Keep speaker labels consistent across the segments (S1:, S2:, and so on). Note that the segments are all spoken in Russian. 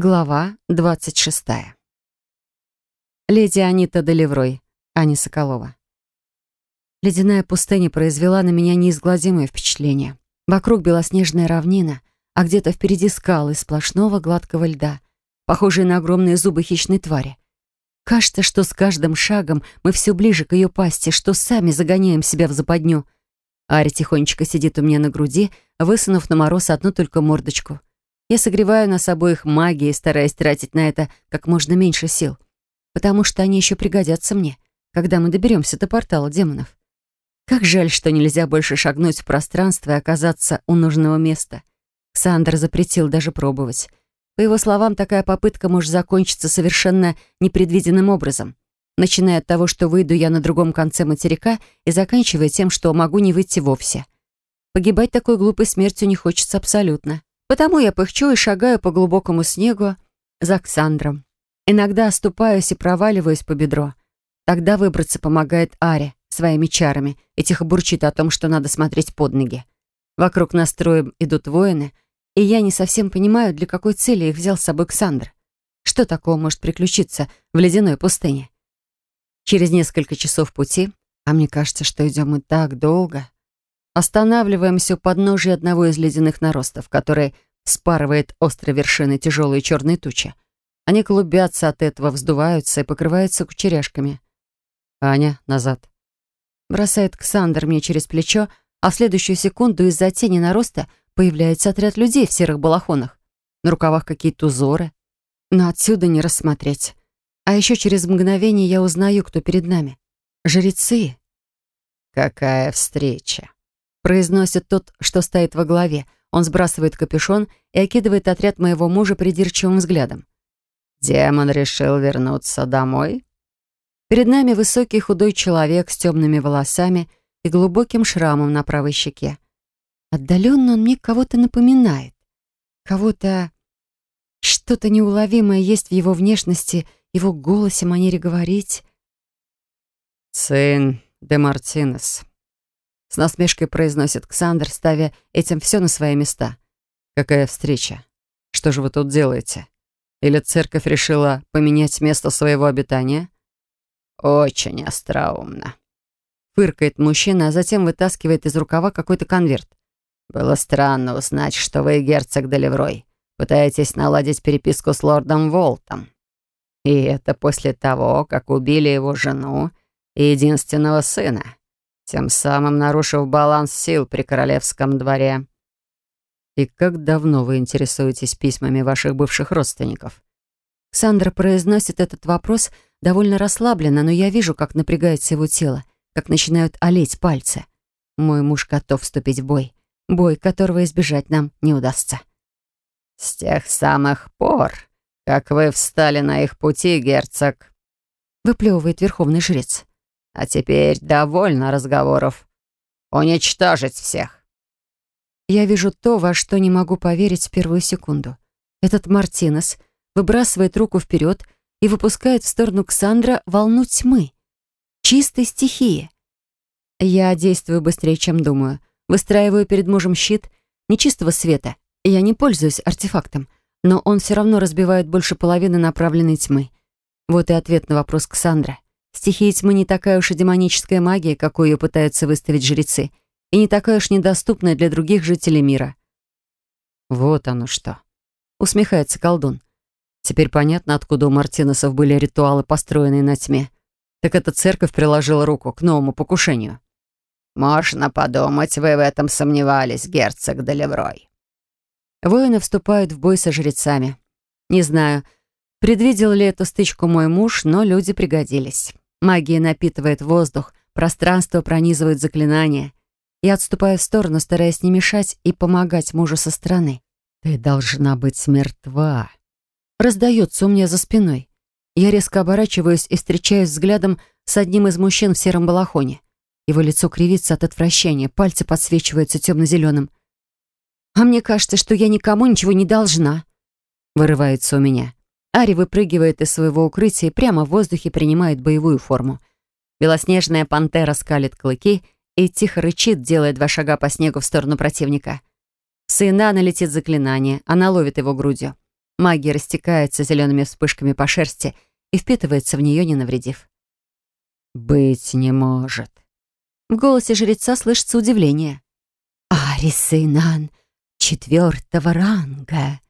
S1: Глава 26. Леди Анита Долеврой, Аня Соколова. Ледяная пустыня произвела на меня неизгладимое впечатление. Вокруг белоснежная равнина, а где-то впереди скалы сплошного гладкого льда, похожие на огромные зубы хищной твари. Кажется, что с каждым шагом мы все ближе к ее пасти, что сами загоняем себя в западню. Аря тихонечко сидит у меня на груди, высунув на мороз одну только мордочку — я согреваю нас обоих магией, стараясь тратить на это как можно меньше сил, потому что они еще пригодятся мне, когда мы доберемся до портала демонов. Как жаль, что нельзя больше шагнуть в пространство и оказаться у нужного места. Сандер запретил даже пробовать. По его словам, такая попытка может закончиться совершенно непредвиденным образом, начиная от того, что выйду я на другом конце материка и заканчивая тем, что могу не выйти вовсе. Погибать такой глупой смертью не хочется абсолютно. Потому я пыхчу и шагаю по глубокому снегу за Ксандром. Иногда оступаюсь и проваливаюсь по бедро. Тогда выбраться помогает Аре своими чарами и тихо бурчит о том, что надо смотреть под ноги. Вокруг нас троем идут воины, и я не совсем понимаю, для какой цели их взял с собой Ксандр. Что такого может приключиться в ледяной пустыне? Через несколько часов пути, а мне кажется, что идем мы так долго, Останавливаемся у подножия одного из ледяных наростов, который спарывает острые вершины тяжелые черные тучи. Они клубятся от этого, вздуваются и покрываются кучеряшками. «Аня, назад!» Бросает Ксандр мне через плечо, а в следующую секунду из-за тени нароста появляется отряд людей в серых балахонах. На рукавах какие-то узоры. Но отсюда не рассмотреть. А еще через мгновение я узнаю, кто перед нами. Жрецы.
S2: «Какая встреча!»
S1: произносит тот, что стоит во главе. Он сбрасывает капюшон и окидывает отряд моего мужа придирчивым взглядом.
S2: «Демон решил вернуться домой?»
S1: Перед нами высокий худой человек с темными волосами и глубоким шрамом на правой щеке. Отдаленно он мне кого-то напоминает. Кого-то... Что-то неуловимое есть в его внешности, его голосе, манере говорить.
S2: «Сын де Мартинес»,
S1: с насмешкой произносит Ксандр, ставя этим все на свои места.
S2: «Какая встреча? Что же вы тут делаете? Или церковь решила поменять место своего обитания?» «Очень остроумно», —
S1: фыркает мужчина, а затем вытаскивает из рукава какой-то конверт.
S2: «Было странно узнать, что вы, герцог Делеврой, пытаетесь наладить переписку с лордом Волтом. И это после того, как убили его жену и единственного сына тем самым нарушив баланс сил при королевском дворе.
S1: «И как давно вы интересуетесь письмами ваших бывших родственников?» Сандра произносит этот вопрос довольно расслабленно, но я вижу, как напрягается его тело, как начинают олеть пальцы. Мой муж готов вступить в бой. Бой, которого избежать нам не удастся.
S2: «С тех самых пор, как вы встали на их пути, герцог», —
S1: выплевывает верховный жрец.
S2: А теперь довольно разговоров. Уничтожить всех.
S1: Я вижу то, во что не могу поверить в первую секунду. Этот Мартинес выбрасывает руку вперед и выпускает в сторону Ксандра волну тьмы. Чистой стихии. Я действую быстрее, чем думаю. Выстраиваю перед мужем щит нечистого света. Я не пользуюсь артефактом, но он все равно разбивает больше половины направленной тьмы. Вот и ответ на вопрос Ксандра. Стихия тьмы не такая уж и демоническая магия, какую ее пытаются выставить жрецы, и не такая уж недоступная для других жителей мира.
S2: «Вот оно что!»
S1: — усмехается колдун. «Теперь понятно, откуда у Мартиносов были ритуалы, построенные на тьме. Так эта церковь приложила руку к новому покушению».
S2: «Можно подумать, вы в этом сомневались, герцог Долеврой».
S1: Воины вступают в бой со жрецами. Не знаю, предвидел ли эту стычку мой муж, но люди пригодились. Магия напитывает воздух, пространство пронизывает заклинания. Я отступаю в сторону, стараясь не мешать и помогать мужу со стороны.
S2: «Ты должна быть мертва!»
S1: Раздается у меня за спиной. Я резко оборачиваюсь и встречаюсь взглядом с одним из мужчин в сером балахоне. Его лицо кривится от отвращения, пальцы подсвечиваются темно-зеленым. «А мне кажется, что я никому ничего не должна», — вырывается у меня. Ари выпрыгивает из своего укрытия и прямо в воздухе принимает боевую форму. Белоснежная пантера скалит клыки и тихо рычит, делая два шага по снегу в сторону противника. Саинана летит заклинание, она ловит его грудью. Магия растекается зелеными вспышками по шерсти и впитывается в нее, не навредив.
S2: «Быть не может».
S1: В голосе жреца слышится удивление. «Ари Сейнан четвертого ранга!»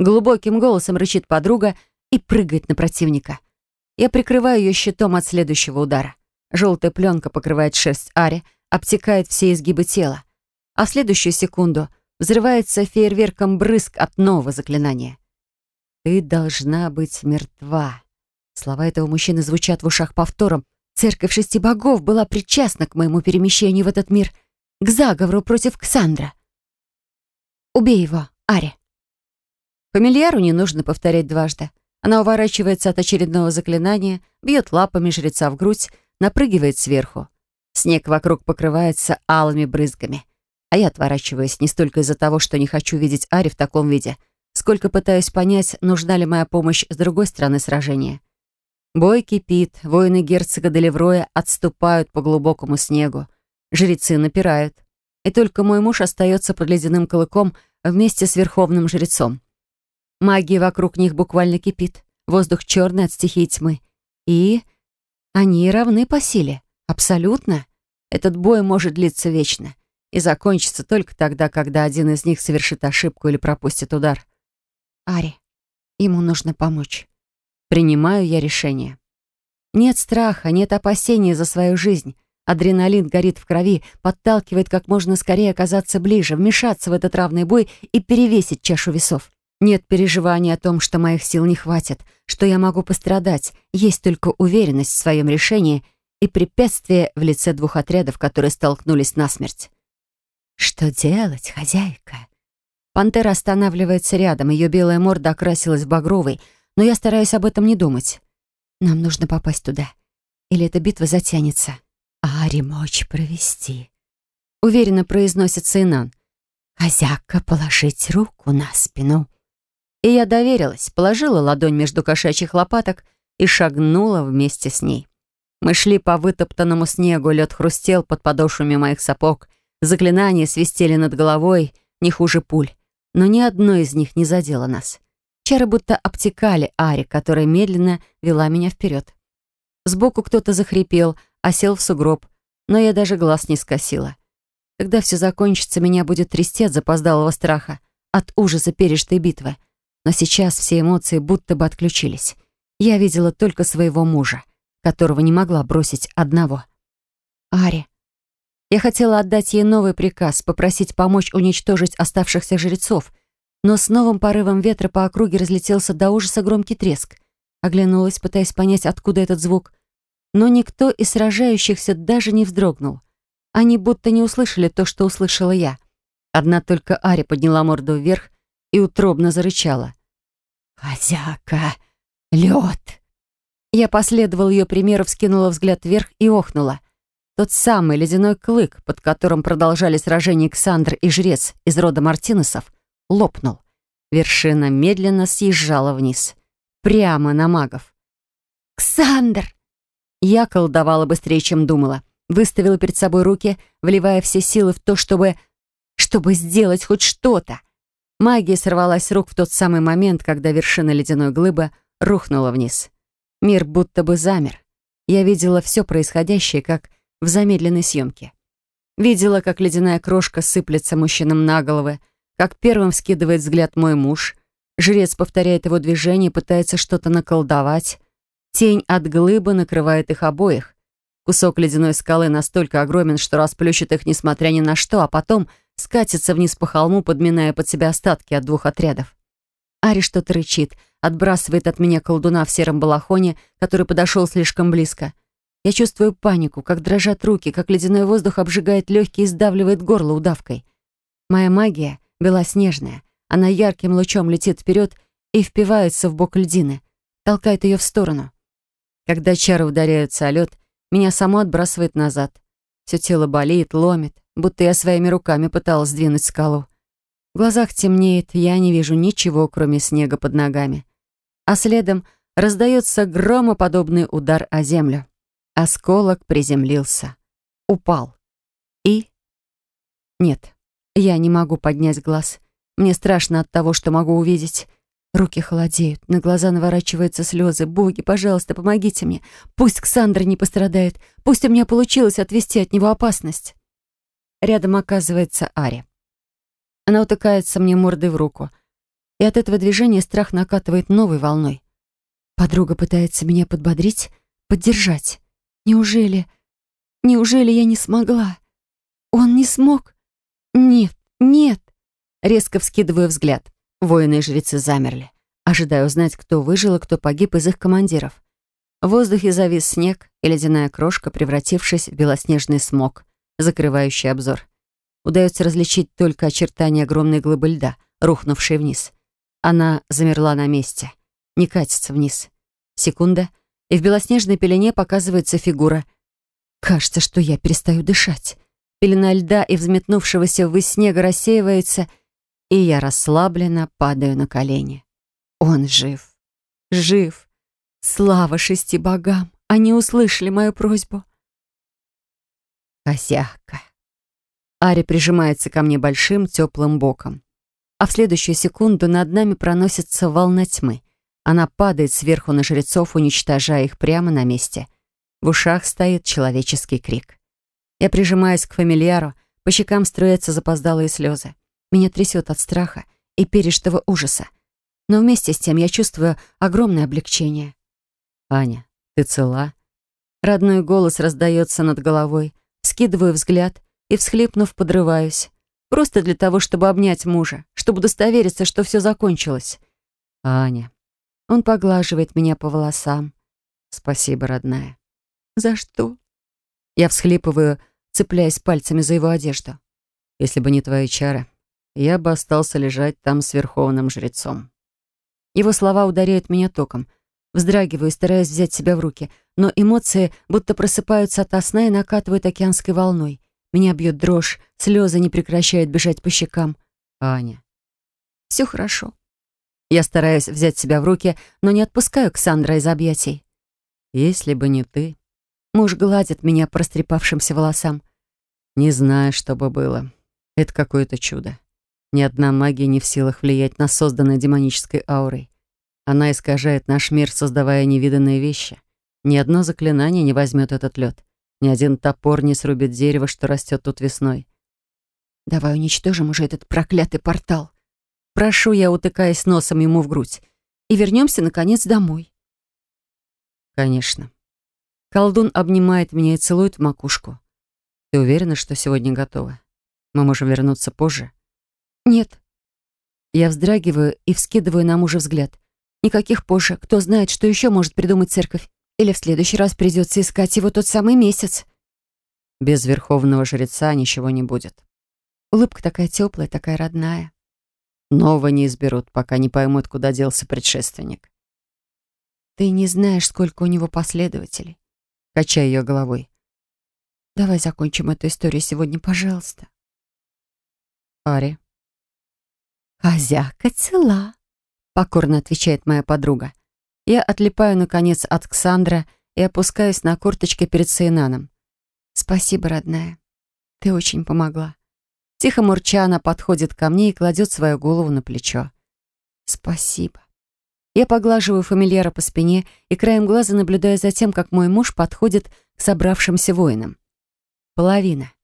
S1: Глубоким голосом рычит подруга и прыгает на противника. Я прикрываю ее щитом от следующего удара. Желтая пленка покрывает шерсть Ари, обтекает все изгибы тела. А в следующую секунду взрывается фейерверком брызг от нового заклинания. «Ты должна быть мертва». Слова этого мужчины звучат в ушах повтором. «Церковь шести богов была причастна к моему перемещению в этот мир, к заговору против Ксандра. Убей его, Ари». Фамильяру не нужно повторять дважды. Она уворачивается от очередного заклинания, бьет лапами жреца в грудь, напрыгивает сверху. Снег вокруг покрывается алыми брызгами. А я отворачиваюсь не столько из-за того, что не хочу видеть Ари в таком виде, сколько пытаюсь понять, нужна ли моя помощь с другой стороны сражения. Бой кипит, воины герцога Делевроя отступают по глубокому снегу. Жрецы напирают. И только мой муж остается под ледяным клыком вместе с верховным жрецом. Магия вокруг них буквально кипит. Воздух черный от стихии тьмы. И они равны по силе. Абсолютно. Этот бой может длиться вечно и закончится только тогда, когда один из них совершит ошибку или пропустит удар. Ари, ему нужно помочь. Принимаю я решение. Нет страха, нет опасения за свою жизнь. Адреналин горит в крови, подталкивает как можно скорее оказаться ближе, вмешаться в этот равный бой и перевесить чашу весов. Нет переживаний о том, что моих сил не хватит, что я могу пострадать. Есть только уверенность в своем решении и препятствие в лице двух отрядов, которые столкнулись насмерть. «Что делать, хозяйка?» Пантера останавливается рядом, ее белая морда окрасилась в багровый, но я стараюсь об этом не думать. «Нам нужно попасть туда. Или эта битва затянется?» а ремочь провести», — уверенно произносит Сейнан. «Хозяйка положить руку на спину». И я доверилась, положила ладонь между кошачьих лопаток и шагнула вместе с ней. Мы шли по вытоптанному снегу, лед хрустел под подошвами моих сапог, заклинания свистели над головой, не хуже пуль, но ни одно из них не задело нас. Чары будто обтекали Ари, которая медленно вела меня вперед. Сбоку кто-то захрипел, осел в сугроб, но я даже глаз не скосила. Когда все закончится, меня будет трясти от запоздалого страха, от ужаса пережитой битвы — но сейчас все эмоции будто бы отключились. Я видела только своего мужа, которого не могла бросить одного. Ари. Я хотела отдать ей новый приказ, попросить помочь уничтожить оставшихся жрецов, но с новым порывом ветра по округе разлетелся до ужаса громкий треск. Оглянулась, пытаясь понять, откуда этот звук. Но никто из сражающихся даже не вздрогнул. Они будто не услышали то, что услышала я. Одна только Ари подняла морду вверх и утробно зарычала. «Хозяка! Лед!» Я последовал ее примеру, вскинула взгляд вверх и охнула. Тот самый ледяной клык, под которым продолжали сражения Александр и жрец из рода Мартинесов, лопнул. Вершина медленно съезжала вниз. Прямо на магов. «Ксандр!» Я колдовала быстрее, чем думала. Выставила перед собой руки, вливая все силы в то, чтобы... чтобы сделать хоть что-то. Магия сорвалась рук в тот самый момент, когда вершина ледяной глыбы рухнула вниз. Мир будто бы замер. Я видела все происходящее, как в замедленной съемке. Видела, как ледяная крошка сыплется мужчинам на головы, как первым скидывает взгляд мой муж. Жрец повторяет его движение, пытается что-то наколдовать. Тень от глыбы накрывает их обоих. Кусок ледяной скалы настолько огромен, что расплющит их, несмотря ни на что, а потом — скатится вниз по холму, подминая под себя остатки от двух отрядов. Ари что-то рычит, отбрасывает от меня колдуна в сером балахоне, который подошел слишком близко. Я чувствую панику, как дрожат руки, как ледяной воздух обжигает легкие и сдавливает горло удавкой. Моя магия белоснежная. Она ярким лучом летит вперед и впивается в бок льдины, толкает ее в сторону. Когда чары ударяются о лед, меня само отбрасывает назад. Все тело болит, ломит, будто я своими руками пыталась сдвинуть скалу. В глазах темнеет, я не вижу ничего, кроме снега под ногами. А следом раздается громоподобный удар о землю. Осколок приземлился. Упал. И... Нет, я не могу поднять глаз. Мне страшно от того, что могу увидеть. Руки холодеют, на глаза наворачиваются слезы. «Боги, пожалуйста, помогите мне! Пусть Ксандра не пострадает! Пусть у меня получилось отвести от него опасность!» Рядом оказывается Ари. Она утыкается мне мордой в руку. И от этого движения страх накатывает новой волной. Подруга пытается меня подбодрить, поддержать. Неужели... Неужели я не смогла? Он не смог? Нет, нет. Резко вскидываю взгляд. Воины и жрецы замерли, ожидая узнать, кто выжил и кто погиб из их командиров. В воздухе завис снег и ледяная крошка, превратившись в белоснежный смог закрывающий обзор. Удается различить только очертания огромной глыбы льда, рухнувшей вниз. Она замерла на месте, не катится вниз. Секунда, и в белоснежной пелене показывается фигура. Кажется, что я перестаю дышать. Пелена льда и взметнувшегося ввысь снега рассеивается, и я расслабленно падаю на колени. Он жив. Жив. Слава шести богам! Они услышали мою просьбу. Косяка. Ари прижимается ко мне большим теплым боком. А в следующую секунду над нами проносится волна тьмы. Она падает сверху на жрецов, уничтожая их прямо на месте. В ушах стоит человеческий крик. Я прижимаюсь к фамильяру, по щекам струятся запоздалые слезы. Меня трясет от страха и пережитого ужаса. Но вместе с тем я чувствую огромное облегчение. «Аня, ты цела?» Родной голос раздается над головой. Скидываю взгляд и, всхлипнув, подрываюсь. Просто для того, чтобы обнять мужа, чтобы удостовериться, что все закончилось. Аня. Он поглаживает меня по волосам. Спасибо, родная. За что? Я всхлипываю, цепляясь пальцами за его одежду. Если бы не твои чары, я бы остался лежать там с верховным жрецом. Его слова ударяют меня током — Вздрагиваю, стараясь взять себя в руки, но эмоции будто просыпаются ото сна и накатывают океанской волной. Меня бьет дрожь, слезы не прекращают бежать по щекам. Аня. Все хорошо. Я стараюсь взять себя в руки, но не отпускаю Ксандра из объятий. Если бы не ты. Муж гладит меня по растрепавшимся волосам. Не знаю, что бы было. Это какое-то чудо. Ни одна магия не в силах влиять на созданное демонической аурой. Она искажает наш мир, создавая невиданные вещи. Ни одно заклинание не возьмет этот лед. Ни один топор не срубит дерево, что растет тут весной. «Давай уничтожим уже этот проклятый портал!» Прошу я, утыкаясь носом ему в грудь. «И вернемся, наконец, домой!» «Конечно». Колдун обнимает меня и целует в макушку. «Ты уверена, что сегодня готова? Мы можем вернуться позже?» «Нет». Я вздрагиваю и вскидываю на мужа взгляд. Никаких позже. Кто знает, что еще может придумать церковь. Или в следующий раз придется искать его тот самый месяц. Без верховного жреца ничего не будет. Улыбка такая теплая, такая родная. Нового не изберут, пока не поймут, куда делся предшественник. Ты не знаешь, сколько у него последователей. Качай ее головой. Давай закончим эту историю сегодня, пожалуйста. Ари. Хозяйка цела покорно отвечает моя подруга. Я отлипаю, наконец, от Ксандра и опускаюсь на корточки перед Сейнаном. «Спасибо, родная. Ты очень помогла». Тихо мурча она подходит ко мне и кладет свою голову на плечо. «Спасибо». Я поглаживаю фамильяра по спине и краем глаза наблюдаю за тем, как мой муж подходит к собравшимся воинам. Половина.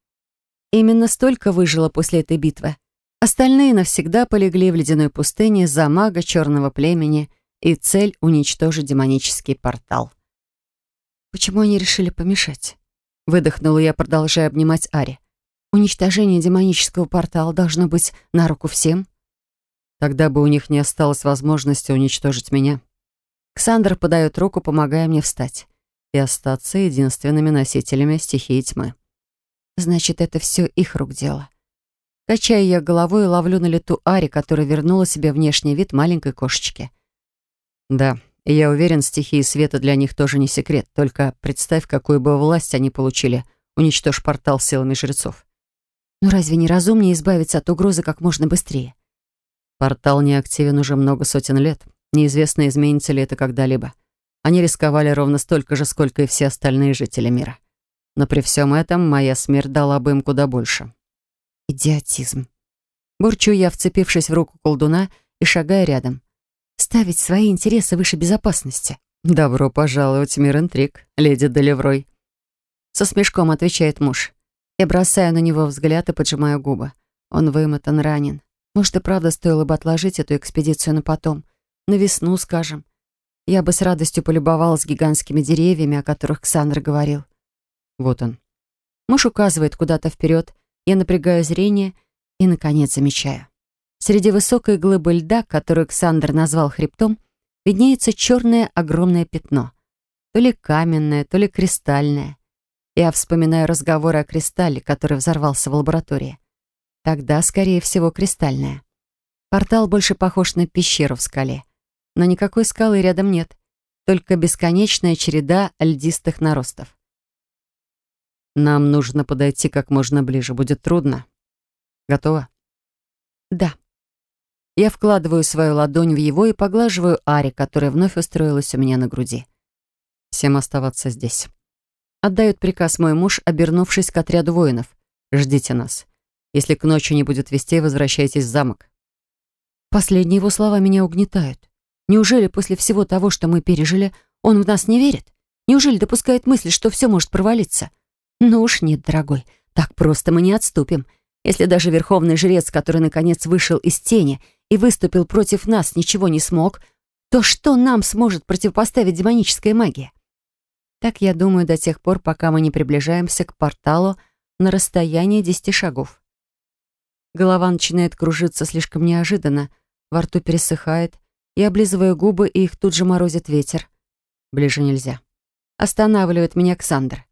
S1: Именно столько выжила после этой битвы. Остальные навсегда полегли в ледяной пустыне за мага черного племени и цель уничтожить демонический портал. «Почему они решили помешать?» Выдохнула я, продолжая обнимать Ари. «Уничтожение демонического портала должно быть на руку всем». Тогда бы у них не осталось возможности уничтожить меня. Ксандр подает руку, помогая мне встать и остаться единственными носителями стихии тьмы. «Значит, это все их рук дело. Качаю я головой и ловлю на лету Ари, которая вернула себе внешний вид маленькой кошечки. Да, и я уверен, стихии света для них тоже не секрет. Только представь, какую бы власть они получили, уничтожь портал силами жрецов. Но разве не разумнее избавиться от угрозы как можно быстрее? Портал не активен уже много сотен лет. Неизвестно, изменится ли это когда-либо. Они рисковали ровно столько же, сколько и все остальные жители мира. Но при всем этом моя смерть дала бы им куда больше. Идиотизм. Бурчу я, вцепившись в руку колдуна и шагая рядом. Ставить свои интересы выше безопасности.
S2: «Добро пожаловать в мир интриг, леди Долеврой».
S1: Со смешком отвечает муж. Я бросаю на него взгляд и поджимаю губы. Он вымотан, ранен. Может, и правда стоило бы отложить эту экспедицию на потом. На весну, скажем. Я бы с радостью полюбовалась гигантскими деревьями, о которых Ксандр говорил.
S2: Вот он.
S1: Муж указывает куда-то вперед, я напрягаю зрение и, наконец, замечаю. Среди высокой глыбы льда, которую Ксандр назвал хребтом, виднеется черное огромное пятно. То ли каменное, то ли кристальное. Я вспоминаю разговоры о кристалле, который взорвался в лаборатории. Тогда, скорее всего, кристальное. Портал больше похож на пещеру в скале. Но никакой скалы рядом нет, только бесконечная череда льдистых наростов.
S2: Нам нужно подойти как можно ближе. Будет трудно. Готова?
S1: Да. Я вкладываю свою ладонь в его и поглаживаю Ари, которая вновь устроилась у меня на груди.
S2: Всем оставаться здесь.
S1: Отдает приказ мой муж, обернувшись к отряду воинов. Ждите нас. Если к ночи не будет вестей, возвращайтесь в замок. Последние его слова меня угнетают. Неужели после всего того, что мы пережили, он в нас не верит? Неужели допускает мысль, что все может провалиться? «Ну уж нет, дорогой, так просто мы не отступим. Если даже верховный жрец, который, наконец, вышел из тени и выступил против нас, ничего не смог, то что нам сможет противопоставить демоническая магия? Так я думаю до тех пор, пока мы не приближаемся к порталу на расстояние десяти шагов. Голова начинает кружиться слишком неожиданно, во рту пересыхает, я облизываю губы, и их тут же морозит ветер. Ближе нельзя. Останавливает меня Ксандр.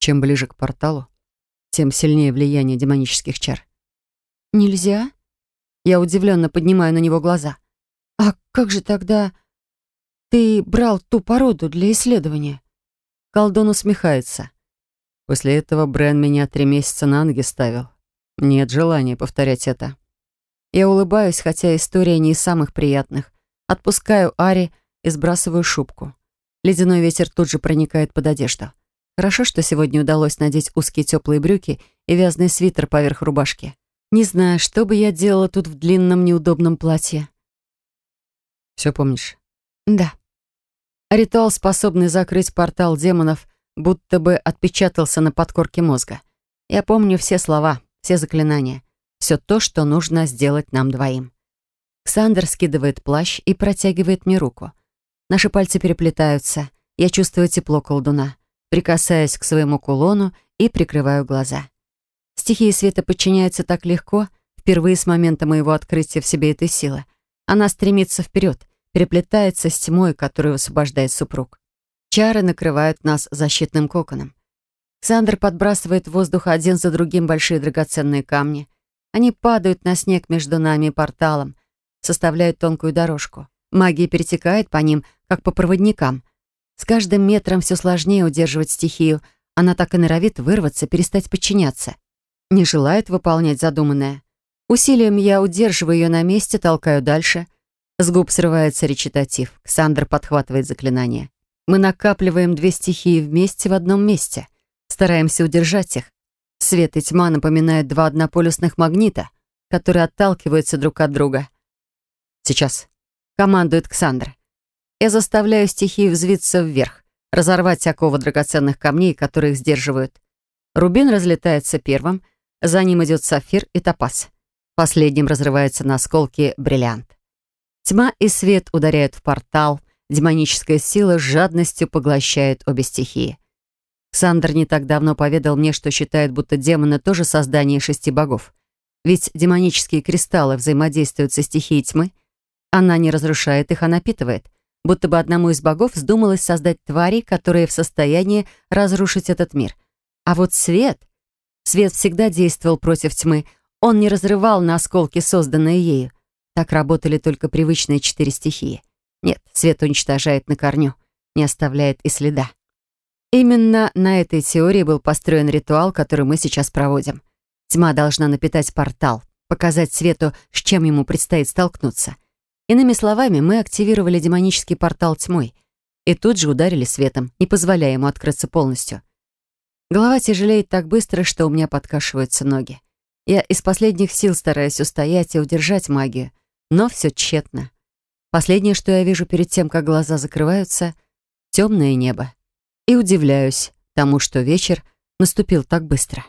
S2: Чем ближе к порталу, тем сильнее влияние демонических чар.
S1: «Нельзя?» Я удивленно поднимаю на него глаза. «А как же тогда ты брал ту породу для исследования?»
S2: Колдон усмехается. После этого Брэн меня три месяца на ноги ставил. Нет желания повторять это.
S1: Я улыбаюсь, хотя история не из самых приятных. Отпускаю Ари и сбрасываю шубку. Ледяной ветер тут же проникает под одежду. Хорошо, что сегодня удалось надеть узкие теплые брюки и вязаный свитер поверх рубашки. Не знаю, что бы я делала тут в длинном неудобном платье.
S2: Все помнишь?
S1: Да. Ритуал, способный закрыть портал демонов, будто бы отпечатался на подкорке мозга. Я помню все слова, все заклинания, все то, что нужно сделать нам двоим. Ксандр скидывает плащ и протягивает мне руку. Наши пальцы переплетаются. Я чувствую тепло колдуна прикасаясь к своему кулону и прикрываю глаза. Стихия света подчиняется так легко, впервые с момента моего открытия в себе этой силы. Она стремится вперед, переплетается с тьмой, которую освобождает супруг. Чары накрывают нас защитным коконом. Ксандр подбрасывает в воздух один за другим большие драгоценные камни. Они падают на снег между нами и порталом, составляют тонкую дорожку. Магия перетекает по ним, как по проводникам — с каждым метром все сложнее удерживать стихию. Она так и норовит вырваться, перестать подчиняться. Не желает выполнять задуманное. Усилием я удерживаю ее на месте, толкаю дальше. С губ срывается речитатив. Ксандр подхватывает заклинание. Мы накапливаем две стихии вместе в одном месте. Стараемся удержать их. Свет и тьма напоминают два однополюсных магнита, которые отталкиваются друг от друга. «Сейчас», — командует Ксандр. Я заставляю стихии взвиться вверх, разорвать оковы драгоценных камней, которые их сдерживают. Рубин разлетается первым, за ним идет сапфир и топаз. Последним разрывается на осколки бриллиант. Тьма и свет ударяют в портал, демоническая сила с жадностью поглощает обе стихии. Сандер не так давно поведал мне, что считает, будто демоны тоже создание шести богов. Ведь демонические кристаллы взаимодействуют со стихией тьмы. Она не разрушает их, а напитывает — будто бы одному из богов вздумалось создать твари, которые в состоянии разрушить этот мир. А вот свет... Свет всегда действовал против тьмы. Он не разрывал на осколки, созданные ею. Так работали только привычные четыре стихии. Нет, свет уничтожает на корню, не оставляет и следа. Именно на этой теории был построен ритуал, который мы сейчас проводим. Тьма должна напитать портал, показать свету, с чем ему предстоит столкнуться. Иными словами, мы активировали демонический портал тьмой и тут же ударили светом, не позволяя ему открыться полностью. Голова тяжелеет так быстро, что у меня подкашиваются ноги. Я из последних сил стараюсь устоять и удержать магию, но все тщетно. Последнее, что я вижу перед тем, как глаза закрываются — темное небо. И удивляюсь тому, что вечер наступил так быстро.